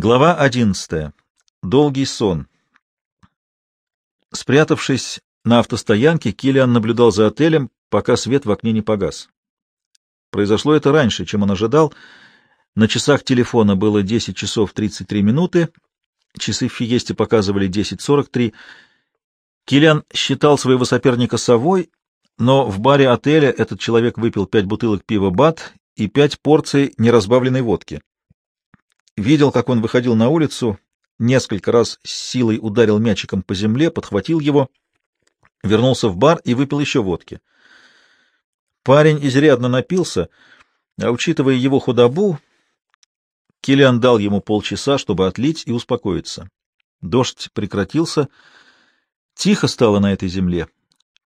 Глава одиннадцатая. Долгий сон. Спрятавшись на автостоянке, Килиан наблюдал за отелем, пока свет в окне не погас. Произошло это раньше, чем он ожидал. На часах телефона было 10 часов 33 минуты, часы в Фиесте показывали 10.43. Килиан считал своего соперника совой, но в баре отеля этот человек выпил пять бутылок пива «Бат» и пять порций неразбавленной водки. Видел, как он выходил на улицу, несколько раз с силой ударил мячиком по земле, подхватил его, вернулся в бар и выпил еще водки. Парень изрядно напился, а, учитывая его худобу, Киллиан дал ему полчаса, чтобы отлить и успокоиться. Дождь прекратился, тихо стало на этой земле,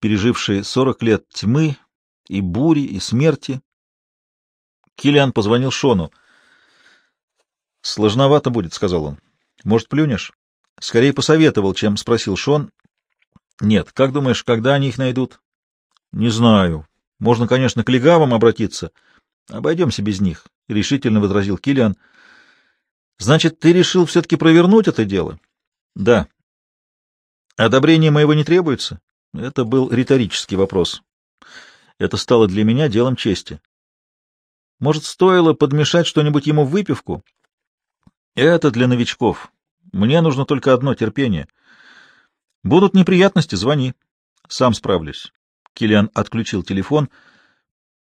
пережившей сорок лет тьмы и бури, и смерти. Киллиан позвонил Шону — Сложновато будет, — сказал он. Может, плюнешь? Скорее посоветовал, чем спросил Шон. Нет. Как думаешь, когда они их найдут? Не знаю. Можно, конечно, к легавым обратиться. Обойдемся без них, — решительно возразил Килиан. Значит, ты решил все-таки провернуть это дело? Да. Одобрение моего не требуется? Это был риторический вопрос. Это стало для меня делом чести. Может, стоило подмешать что-нибудь ему в выпивку? Это для новичков. Мне нужно только одно терпение. Будут неприятности, звони. Сам справлюсь. Килиан отключил телефон.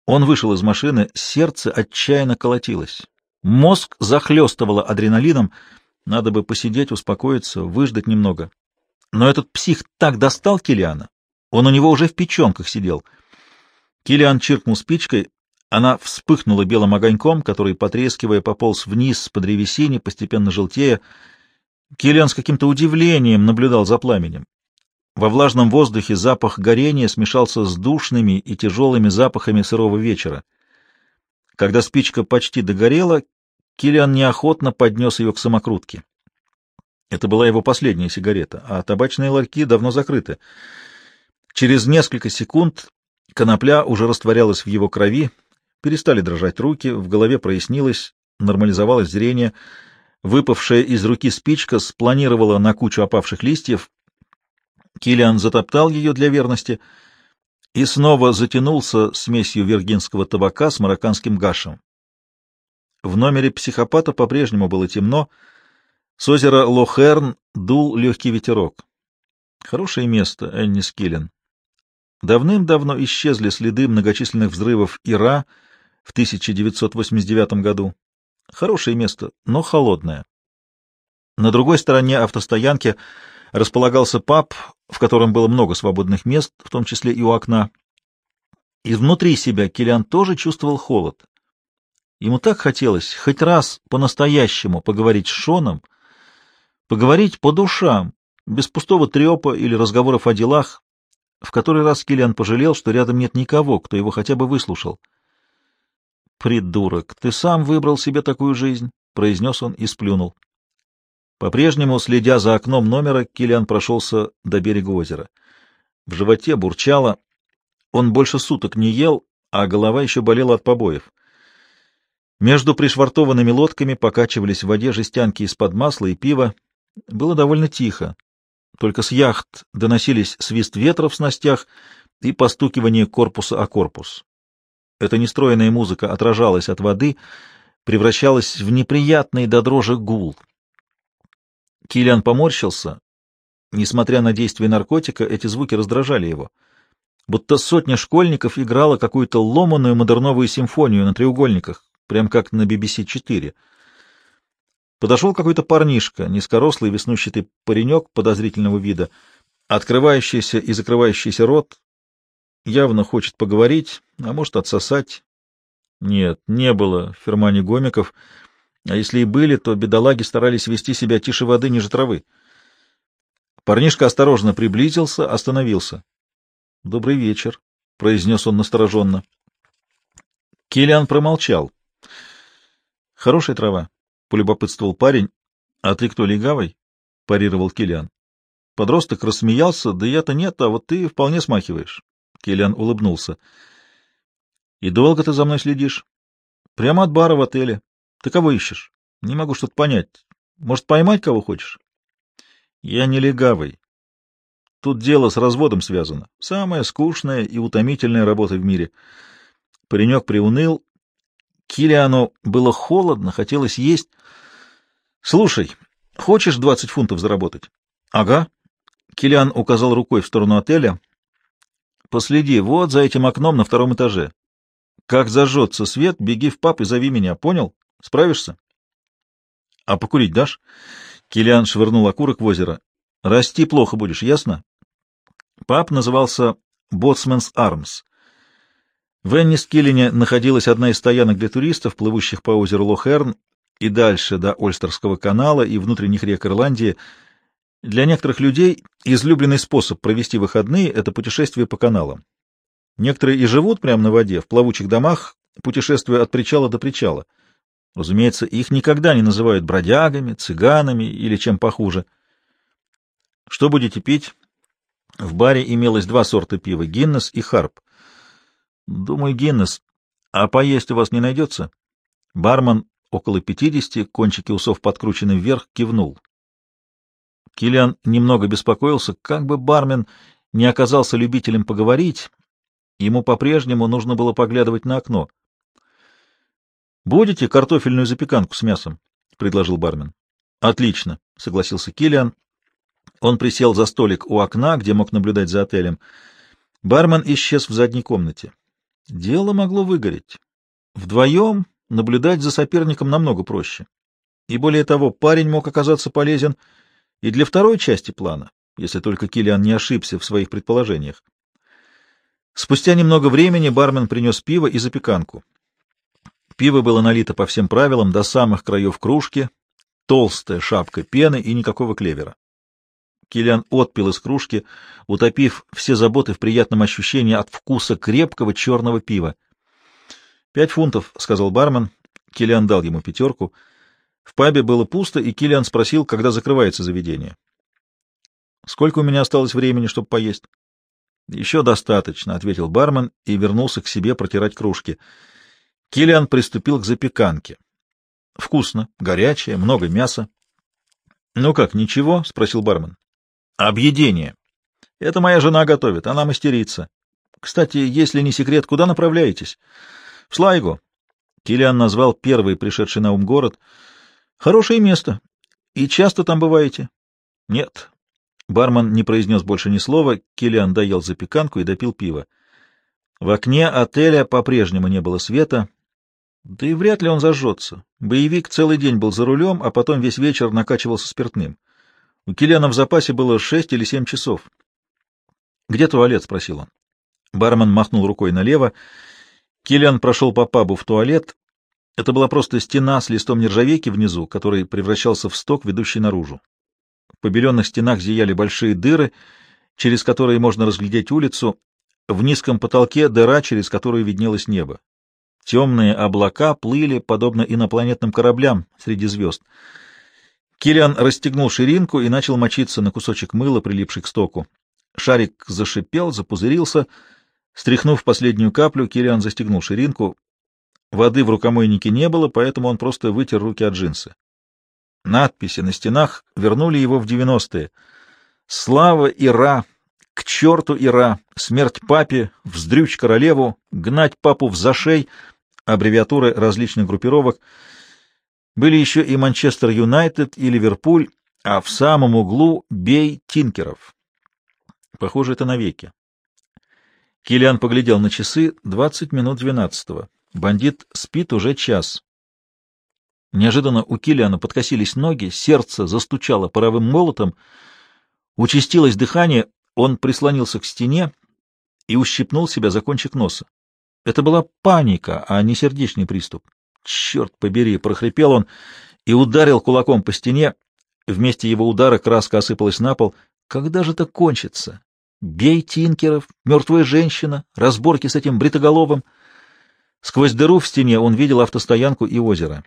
Он вышел из машины, сердце отчаянно колотилось. Мозг захлестывало адреналином. Надо бы посидеть, успокоиться, выждать немного. Но этот псих так достал Килиана. Он у него уже в печенках сидел. Килиан чиркнул спичкой, она вспыхнула белым огоньком, который, потрескивая, пополз вниз по древесине, постепенно желтея. Киллиан с каким-то удивлением наблюдал за пламенем. Во влажном воздухе запах горения смешался с душными и тяжелыми запахами сырого вечера. Когда спичка почти догорела, Киллиан неохотно поднес ее к самокрутке. Это была его последняя сигарета, а табачные ларьки давно закрыты. Через несколько секунд конопля уже растворялась в его крови, Перестали дрожать руки, в голове прояснилось, нормализовалось зрение. Выпавшая из руки спичка спланировала на кучу опавших листьев. Килиан затоптал ее для верности и снова затянулся смесью виргинского табака с марокканским гашем. В номере психопата по-прежнему было темно. С озера Лохерн дул легкий ветерок. Хорошее место, Энни Скиллен. Давным-давно исчезли следы многочисленных взрывов Ира — в 1989 году. Хорошее место, но холодное. На другой стороне автостоянки располагался паб, в котором было много свободных мест, в том числе и у окна. И внутри себя Килиан тоже чувствовал холод. Ему так хотелось хоть раз по-настоящему поговорить с Шоном, поговорить по душам, без пустого трепа или разговоров о делах. В который раз Килиан пожалел, что рядом нет никого, кто его хотя бы выслушал. «Придурок, ты сам выбрал себе такую жизнь», — произнес он и сплюнул. По-прежнему, следя за окном номера, Килиан прошелся до берега озера. В животе бурчало. Он больше суток не ел, а голова еще болела от побоев. Между пришвартованными лодками покачивались в воде жестянки из-под масла и пива. Было довольно тихо. Только с яхт доносились свист ветра в снастях и постукивание корпуса о корпус. Эта нестроенная музыка отражалась от воды, превращалась в неприятный до дрожи гул. Килиан поморщился. Несмотря на действие наркотика, эти звуки раздражали его. Будто сотня школьников играла какую-то ломаную модерновую симфонию на треугольниках, прям как на BBC-4. Подошел какой-то парнишка, низкорослый веснущатый паренек подозрительного вида, открывающийся и закрывающийся рот, явно хочет поговорить, а может отсосать. Нет, не было в фермане гомиков, а если и были, то бедолаги старались вести себя тише воды ниже травы. Парнишка осторожно приблизился, остановился. — Добрый вечер, — произнес он настороженно. Киллиан промолчал. — Хорошая трава, — полюбопытствовал парень. — А ты кто, легавый? — парировал Киллиан. Подросток рассмеялся. — Да я-то нет, а вот ты вполне смахиваешь. Киллиан улыбнулся. — И долго ты за мной следишь? — Прямо от бара в отеле. Ты кого ищешь? Не могу что-то понять. Может, поймать кого хочешь? Я не легавый. Тут дело с разводом связано. Самая скучная и утомительная работа в мире. Паренек приуныл. Килиану было холодно, хотелось есть. Слушай, хочешь двадцать фунтов заработать? Ага. Килиан указал рукой в сторону отеля. Последи, вот за этим окном на втором этаже. Как зажжется свет, беги в паб и зови меня, понял? Справишься? А покурить дашь? Килиан швырнул окурок в озеро. Расти плохо будешь, ясно? Паб назывался «Боцманс Армс». В Эннискиллине находилась одна из стоянок для туристов, плывущих по озеру Лохерн и дальше до Ольстерского канала и внутренних рек Ирландии. Для некоторых людей излюбленный способ провести выходные — это путешествие по каналам. Некоторые и живут прямо на воде, в плавучих домах, путешествуя от причала до причала. Разумеется, их никогда не называют бродягами, цыганами или чем похуже. Что будете пить? В баре имелось два сорта пива — Гиннес и Харп. Думаю, Гиннес. А поесть у вас не найдется? Бармен, около пятидесяти, кончики усов подкручены вверх, кивнул. Киллиан немного беспокоился, как бы бармен не оказался любителем поговорить, ему по-прежнему нужно было поглядывать на окно. «Будете картофельную запеканку с мясом?» — предложил бармен. «Отлично», — согласился Киллиан он присел за столик у окна, где мог наблюдать за отелем. Бармен исчез в задней комнате. Дело могло выгореть. Вдвоем наблюдать за соперником намного проще. И более того, парень мог оказаться полезен и для второй части плана, если только Килиан не ошибся в своих предположениях. Спустя немного времени бармен принес пиво и запеканку. Пиво было налито по всем правилам до самых краев кружки, толстая шапка пены и никакого клевера. Килиан отпил из кружки, утопив все заботы в приятном ощущении от вкуса крепкого черного пива. «Пять фунтов», — сказал бармен. Килиан дал ему пятерку. В пабе было пусто, и Килиан спросил, когда закрывается заведение. «Сколько у меня осталось времени, чтобы поесть?» «Еще достаточно», — ответил бармен и вернулся к себе протирать кружки. Килиан приступил к запеканке. «Вкусно, горячее, много мяса». «Ну как, ничего?» — спросил бармен. Объедение. Это моя жена готовит, она мастерица. Кстати, если не секрет, куда направляетесь? В Слайго. Килиан назвал первый пришедший на ум город. Хорошее место. И часто там бываете? Нет. Бармен не произнес больше ни слова. Килиан доел запеканку и допил пиво. В окне отеля по-прежнему не было света. Да и вряд ли он зажжется. Боевик целый день был за рулем, а потом весь вечер накачивался спиртным. У Киллиана в запасе было шесть или семь часов. «Где туалет?» — спросил он. Бармен махнул рукой налево. Киллиан прошел по пабу в туалет. Это была просто стена с листом нержавейки внизу, который превращался в сток, ведущий наружу. В побеленных стенах зияли большие дыры, через которые можно разглядеть улицу. В низком потолке дыра, через которую виднелось небо. Темные облака плыли, подобно инопланетным кораблям, среди звезд — Килиан расстегнул ширинку и начал мочиться на кусочек мыла, прилипший к стоку. Шарик зашипел, запузырился. Стряхнув последнюю каплю, Килиан застегнул ширинку. Воды в рукомойнике не было, поэтому он просто вытер руки от джинсы. Надписи на стенах вернули его в девяностые. «Слава Ира! К черту Ира! Смерть папе! Вздрючь королеву! Гнать папу в зашей!» Аббревиатуры различных группировок — были еще и Манчестер Юнайтед и Ливерпуль, а в самом углу бей Тинкеров. Похоже, это навеки. Килиан поглядел на часы. Двадцать минут двенадцатого. Бандит спит уже час. Неожиданно у Килиана подкосились ноги, сердце застучало паровым молотом, участилось дыхание, он прислонился к стене и ущипнул себя за кончик носа. Это была паника, а не сердечный приступ. «Черт побери!» — прохрипел он и ударил кулаком по стене. Вместе его удара краска осыпалась на пол. «Когда же это кончится? Бей Тинкеров, мертвая женщина, разборки с этим бритоголовым!» Сквозь дыру в стене он видел автостоянку и озеро.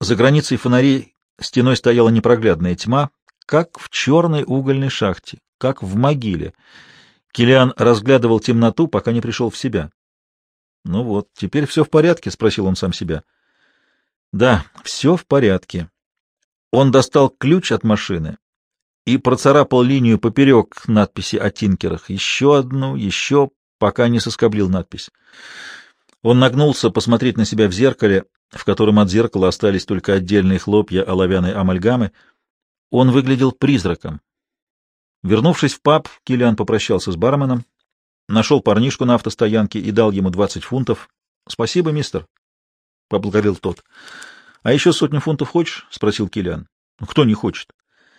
За границей фонарей стеной стояла непроглядная тьма, как в черной угольной шахте, как в могиле. Килиан разглядывал темноту, пока не пришел в себя. Ну вот, теперь все в порядке? — спросил он сам себя. — Да, все в порядке. Он достал ключ от машины и процарапал линию поперек надписи о тинкерах. Еще одну, еще, пока не соскоблил надпись. Он нагнулся посмотреть на себя в зеркале, в котором от зеркала остались только отдельные хлопья оловянной амальгамы. Он выглядел призраком. Вернувшись в паб, Килиан попрощался с барменом, нашел парнишку на автостоянке и дал ему 20 фунтов. — Спасибо, мистер, — поблагодарил тот. — А еще сотню фунтов хочешь? — спросил Килиан. — Кто не хочет?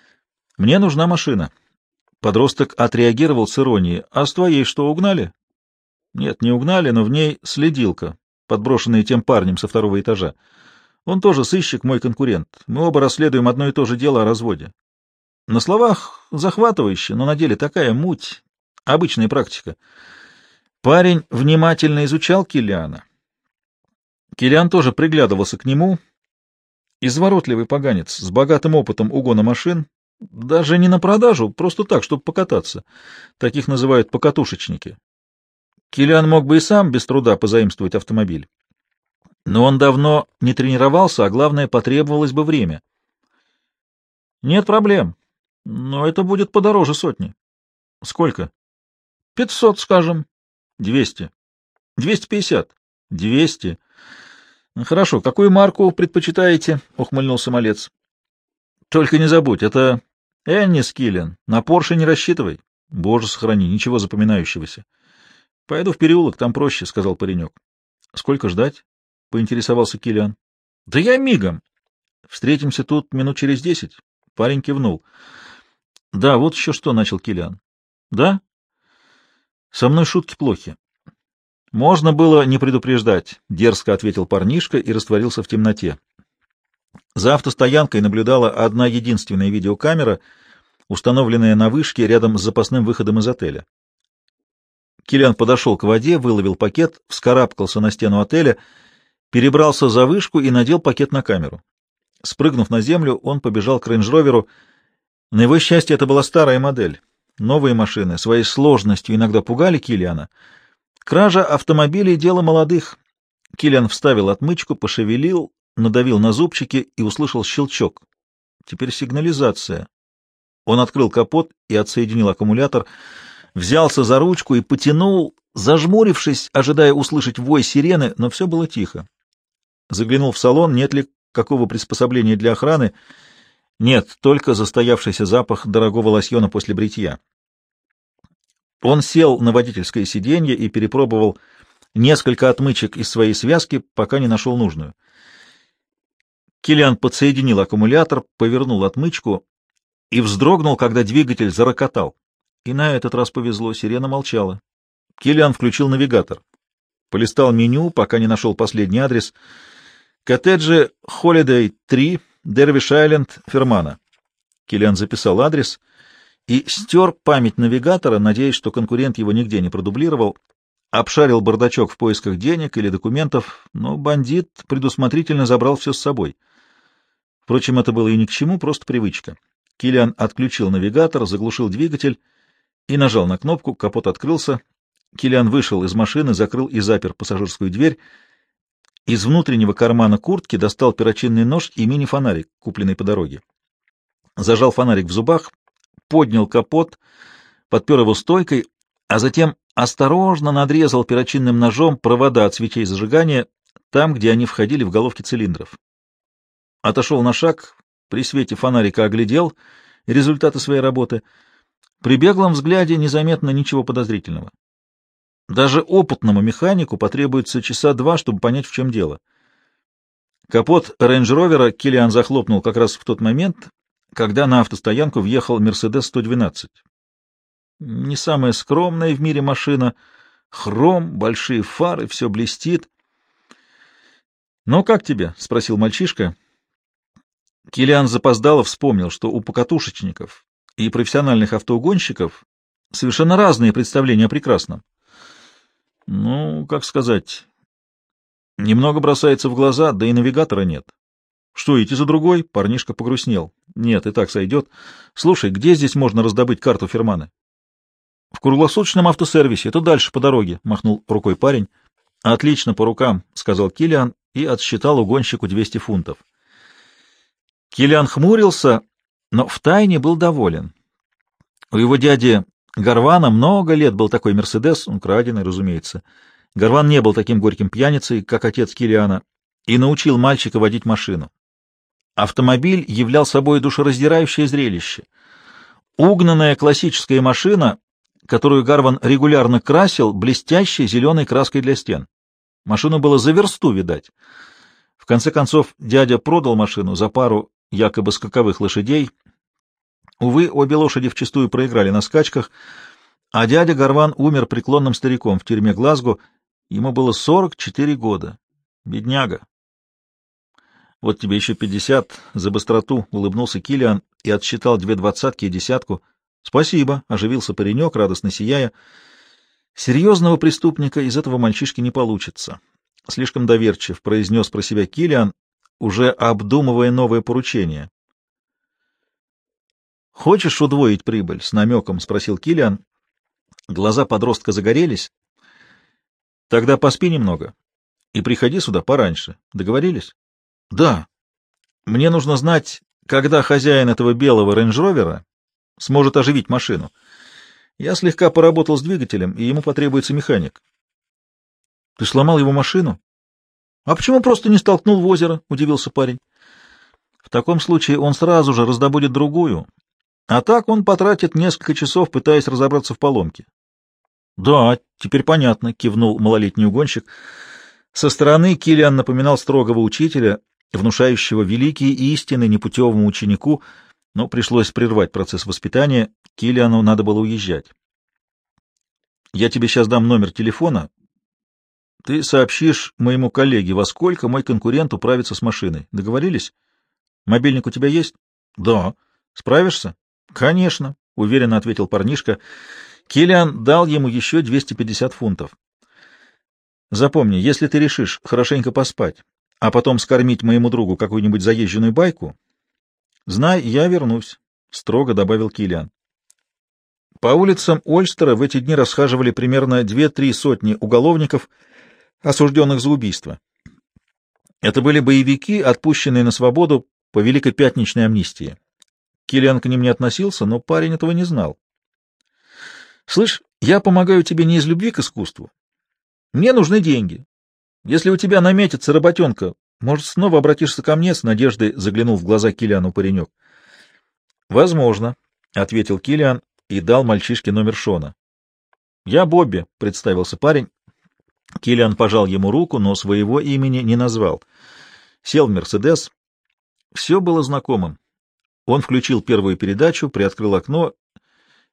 — Мне нужна машина. Подросток отреагировал с иронией. — А с твоей что, угнали? — Нет, не угнали, но в ней следилка, подброшенная тем парнем со второго этажа. Он тоже сыщик, мой конкурент. Мы оба расследуем одно и то же дело о разводе. На словах захватывающе, но на деле такая муть, обычная практика. Парень внимательно изучал Килиана. Килиан тоже приглядывался к нему. Изворотливый поганец с богатым опытом угона машин, даже не на продажу, просто так, чтобы покататься. Таких называют покатушечники. Килиан мог бы и сам без труда позаимствовать автомобиль. Но он давно не тренировался, а главное, потребовалось бы время. Нет проблем. Но это будет подороже сотни. Сколько? Пятьсот, скажем. Двести. Двести пятьдесят. Двести. Хорошо. Какую марку предпочитаете? Ухмыльнулся малец. Только не забудь, это Энни Скиллен. На Порше не рассчитывай. Боже, сохрани, ничего запоминающегося. Пойду в переулок, там проще, сказал паренек. Сколько ждать? поинтересовался Киллиан. Да я мигом. Встретимся тут минут через десять. Парень кивнул. — Да, вот еще что, — начал Килиан. Да? — Со мной шутки плохи. — Можно было не предупреждать, — дерзко ответил парнишка и растворился в темноте. За автостоянкой наблюдала одна единственная видеокамера, установленная на вышке рядом с запасным выходом из отеля. Килиан подошел к воде, выловил пакет, вскарабкался на стену отеля, перебрался за вышку и надел пакет на камеру. Спрыгнув на землю, он побежал к рейндж-роверу, на его счастье, это была старая модель. Новые машины своей сложностью иногда пугали Килиана. Кража автомобилей — дело молодых. Килиан вставил отмычку, пошевелил, надавил на зубчики и услышал щелчок. Теперь сигнализация. Он открыл капот и отсоединил аккумулятор, взялся за ручку и потянул, зажмурившись, ожидая услышать вой сирены, но все было тихо. Заглянул в салон, нет ли какого приспособления для охраны — нет, только застоявшийся запах дорогого лосьона после бритья. Он сел на водительское сиденье и перепробовал несколько отмычек из своей связки, пока не нашел нужную. Килиан подсоединил аккумулятор, повернул отмычку и вздрогнул, когда двигатель зарокотал. И на этот раз повезло, сирена молчала. Килиан включил навигатор. Полистал меню, пока не нашел последний адрес. Коттеджи Холидей 3 Дервиш-Айленд, Фермана. Киллиан записал адрес и стер память навигатора, надеясь, что конкурент его нигде не продублировал, обшарил бардачок в поисках денег или документов, но бандит предусмотрительно забрал все с собой. Впрочем, это было и ни к чему, просто привычка. Киллиан отключил навигатор, заглушил двигатель и нажал на кнопку, капот открылся. Киллиан вышел из машины, закрыл и запер пассажирскую дверь, из внутреннего кармана куртки достал перочинный нож и мини-фонарик, купленный по дороге. Зажал фонарик в зубах, поднял капот, подпер его стойкой, а затем осторожно надрезал перочинным ножом провода от свечей зажигания там, где они входили в головки цилиндров. Отошел на шаг, при свете фонарика оглядел результаты своей работы. При беглом взгляде незаметно ничего подозрительного. Даже опытному механику потребуется часа два, чтобы понять, в чем дело. Капот рейндж-ровера Киллиан захлопнул как раз в тот момент, когда на автостоянку въехал Мерседес-112. Не самая скромная в мире машина. Хром, большие фары, все блестит. «Ну, как тебе?» — спросил мальчишка. Киллиан запоздало вспомнил, что у покатушечников и профессиональных автоугонщиков совершенно разные представления о прекрасном. Ну, как сказать, немного бросается в глаза, да и навигатора нет. Что, идти за другой? Парнишка погрустнел. Нет, и так сойдет. Слушай, где здесь можно раздобыть карту Ферманы? В круглосуточном автосервисе. Это дальше по дороге, махнул рукой парень. Отлично, по рукам, сказал Килиан и отсчитал угонщику 200 фунтов. Киллиан хмурился, но втайне был доволен. У его дяди Гарвана много лет был такой «Мерседес», он краденый, разумеется. Гарван не был таким горьким пьяницей, как отец Килиана, и научил мальчика водить машину. Автомобиль являл собой душераздирающее зрелище. Угнанная классическая машина, которую Гарван регулярно красил блестящей зеленой краской для стен. Машину было за версту видать. В конце концов, дядя продал машину за пару якобы скаковых лошадей. Увы, обе лошади вчастую проиграли на скачках, а дядя Гарван умер преклонным стариком в тюрьме Глазго. Ему было 44 года. Бедняга. Вот тебе еще пятьдесят за быстроту, — улыбнулся Килиан и отсчитал две двадцатки и десятку. — Спасибо, — оживился паренек, радостно сияя. Серьезного преступника из этого мальчишки не получится. Слишком доверчив, — произнес про себя Килиан, уже обдумывая новое поручение. — Хочешь удвоить прибыль? — с намеком спросил Килиан. Глаза подростка загорелись. — Тогда поспи немного и приходи сюда пораньше. Договорились? — Да. Мне нужно знать, когда хозяин этого белого рейндж-ровера сможет оживить машину. Я слегка поработал с двигателем, и ему потребуется механик. — Ты сломал его машину? — А почему просто не столкнул в озеро? — удивился парень. — В таком случае он сразу же раздобудет другую, а так он потратит несколько часов, пытаясь разобраться в поломке. — Да, теперь понятно, — кивнул малолетний угонщик. Со стороны Килиан напоминал строгого учителя, внушающего великие истины непутевому ученику, но пришлось прервать процесс воспитания, Килиану надо было уезжать. «Я тебе сейчас дам номер телефона. Ты сообщишь моему коллеге, во сколько мой конкурент управится с машиной. Договорились? Мобильник у тебя есть?» «Да». «Справишься?» «Конечно», — уверенно ответил парнишка. Килиан дал ему еще 250 фунтов. «Запомни, если ты решишь хорошенько поспать, а потом скормить моему другу какую-нибудь заезженную байку, знай, я вернусь, — строго добавил Килиан. По улицам Ольстера в эти дни расхаживали примерно две-три сотни уголовников, осужденных за убийство. Это были боевики, отпущенные на свободу по Великой Пятничной амнистии. Киллиан к ним не относился, но парень этого не знал. — Слышь, я помогаю тебе не из любви к искусству. Мне нужны деньги. Если у тебя наметится работенка, может, снова обратишься ко мне?» — с надеждой заглянул в глаза Килиану паренек. «Возможно», — ответил Килиан и дал мальчишке номер Шона. «Я Бобби», — представился парень. Килиан пожал ему руку, но своего имени не назвал. Сел в «Мерседес». Все было знакомым. Он включил первую передачу, приоткрыл окно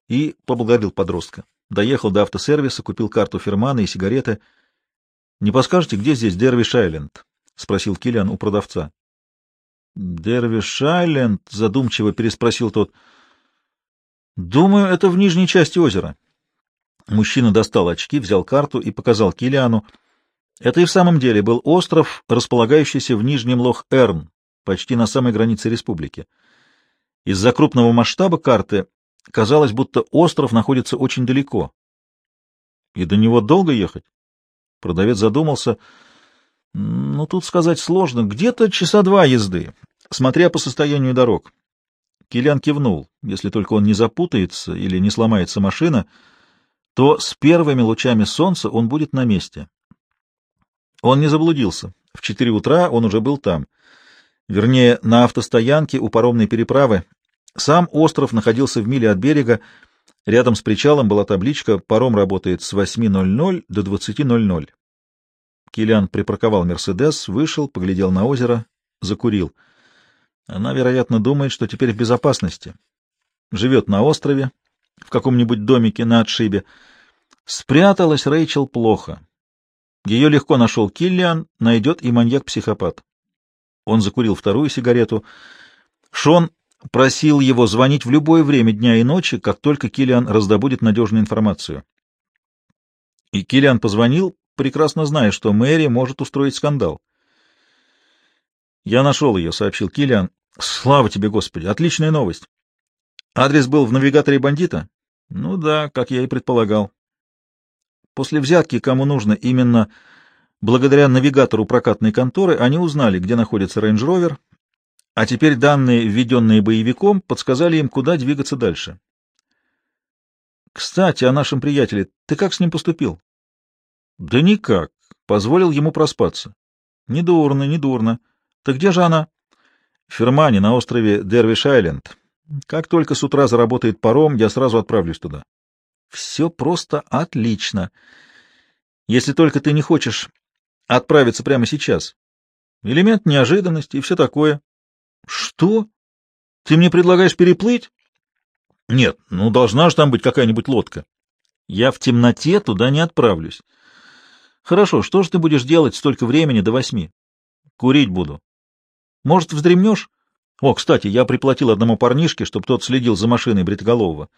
и поблагодарил подростка. Доехал до автосервиса, купил карту Фермана и сигареты —— Не подскажете, где здесь Дервиш-Айленд? — спросил Киллиан у продавца. — Дервиш-Айленд? — задумчиво переспросил тот. — Думаю, это в нижней части озера. Мужчина достал очки, взял карту и показал Киллиану. Это и в самом деле был остров, располагающийся в нижнем Лох-Эрн, почти на самой границе республики. Из-за крупного масштаба карты казалось, будто остров находится очень далеко. И до него долго ехать? Продавец задумался. Ну, тут сказать сложно. Где-то часа два езды, смотря по состоянию дорог. Килян кивнул. Если только он не запутается или не сломается машина, то с первыми лучами солнца он будет на месте. Он не заблудился. В четыре утра он уже был там. Вернее, на автостоянке у паромной переправы. Сам остров находился в миле от берега, Рядом с причалом была табличка «Паром работает с 8.00 до 20.00». Килиан припарковал «Мерседес», вышел, поглядел на озеро, закурил. Она, вероятно, думает, что теперь в безопасности. Живет на острове, в каком-нибудь домике на отшибе. Спряталась Рэйчел плохо. Ее легко нашел Киллиан, найдет и маньяк-психопат. Он закурил вторую сигарету. Шон просил его звонить в любое время дня и ночи, как только Килиан раздобудет надежную информацию. И Килиан позвонил, прекрасно зная, что Мэри может устроить скандал. «Я нашел ее», — сообщил Килиан. «Слава тебе, Господи! Отличная новость!» «Адрес был в навигаторе бандита?» «Ну да, как я и предполагал». После взятки, кому нужно, именно благодаря навигатору прокатной конторы, они узнали, где находится рейндж-ровер, А теперь данные, введенные боевиком, подсказали им, куда двигаться дальше. Кстати, о нашем приятеле. Ты как с ним поступил? Да никак. Позволил ему проспаться. Недурно, недурно. Так где же она? В Фермане, на острове Дервиш-Айленд. Как только с утра заработает паром, я сразу отправлюсь туда. Все просто отлично. Если только ты не хочешь отправиться прямо сейчас. Элемент неожиданности и все такое. Что? Ты мне предлагаешь переплыть? Нет, ну должна же там быть какая-нибудь лодка. Я в темноте туда не отправлюсь. Хорошо, что же ты будешь делать столько времени до восьми? Курить буду. Может, вздремнешь? О, кстати, я приплатил одному парнишке, чтобы тот следил за машиной Бритоголового.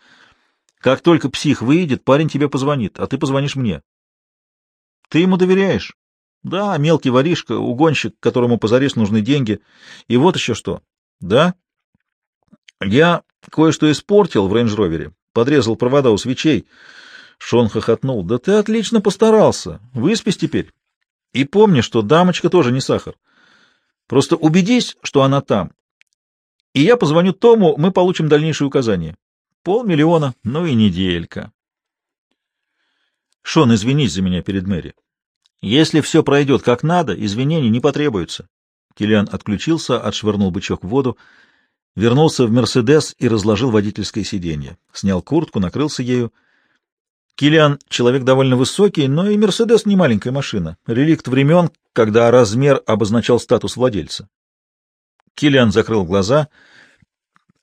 Как только псих выйдет, парень тебе позвонит, а ты позвонишь мне. Ты ему доверяешь? Да, мелкий воришка, угонщик, которому позарез нужны деньги. И вот еще что. Да? Я кое-что испортил в рейндж-ровере, подрезал провода у свечей. Шон хохотнул. Да ты отлично постарался. Выспись теперь. И помни, что дамочка тоже не сахар. Просто убедись, что она там. И я позвоню Тому, мы получим дальнейшие указания. Полмиллиона, ну и неделька. Шон, извинись за меня перед Мэри. Если все пройдет как надо, извинений не потребуется. Киллиан отключился, отшвырнул бычок в воду, вернулся в «Мерседес» и разложил водительское сиденье. Снял куртку, накрылся ею. Киллиан — человек довольно высокий, но и «Мерседес» — не маленькая машина. Реликт времен, когда размер обозначал статус владельца. Киллиан закрыл глаза.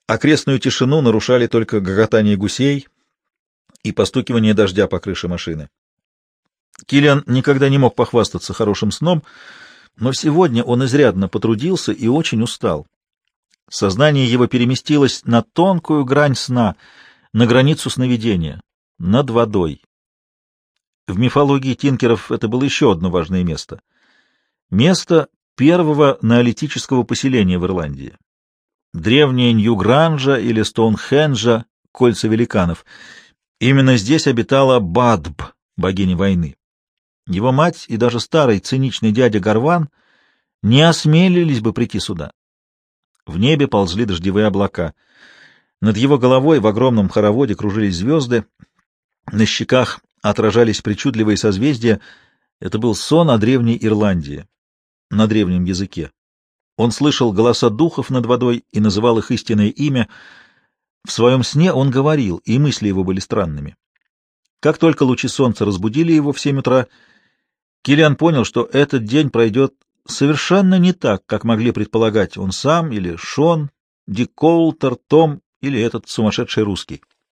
Окрестную тишину нарушали только гоготание гусей и постукивание дождя по крыше машины. Киллиан никогда не мог похвастаться хорошим сном, но сегодня он изрядно потрудился и очень устал. Сознание его переместилось на тонкую грань сна, на границу сновидения, над водой. В мифологии Тинкеров это было еще одно важное место. Место первого неолитического поселения в Ирландии. Древняя Нью-Гранжа или Стоунхенджа, кольца великанов. Именно здесь обитала Бадб, богиня войны. Его мать и даже старый циничный дядя Гарван не осмелились бы прийти сюда. В небе ползли дождевые облака. Над его головой в огромном хороводе кружились звезды, на щеках отражались причудливые созвездия. Это был сон о древней Ирландии, на древнем языке. Он слышал голоса духов над водой и называл их истинное имя. В своем сне он говорил, и мысли его были странными. Как только лучи солнца разбудили его в семь утра, Киллиан понял, что этот день пройдет совершенно не так, как могли предполагать он сам или Шон, Дик Коултер, Том или этот сумасшедший русский.